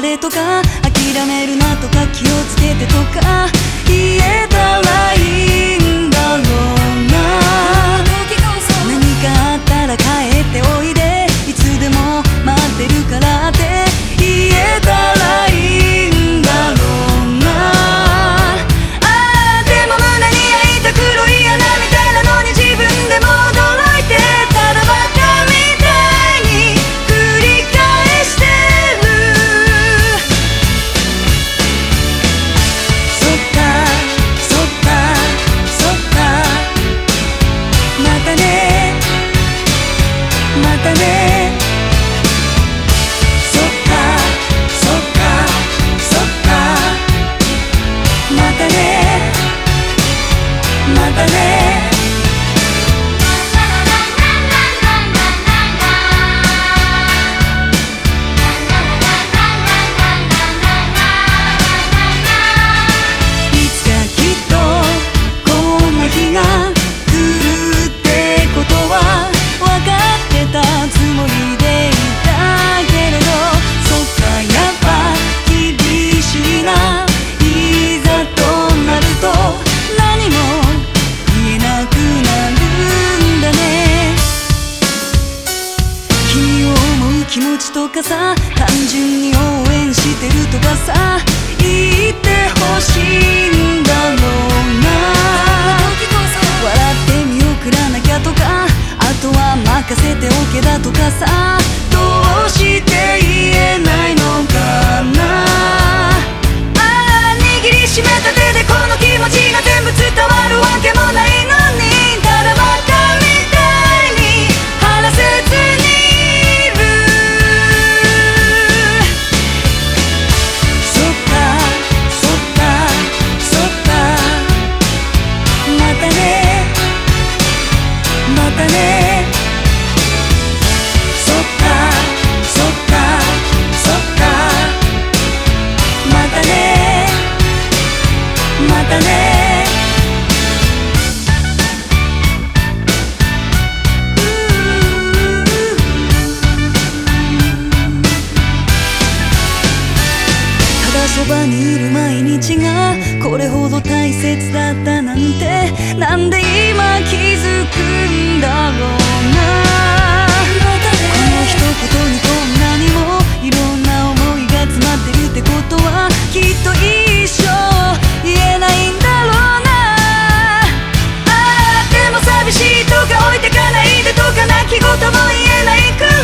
れとか諦めるなとか気をつけてとか。とかさそばにいる毎日がこれほど大切だったなんて。なんで今気づくんだろうな。この一言にこんなにもいろんな思いが詰まってるってことはきっと一生言えないんだろうな。ああでも寂しいとか置いてかないでとか泣き言も言えないから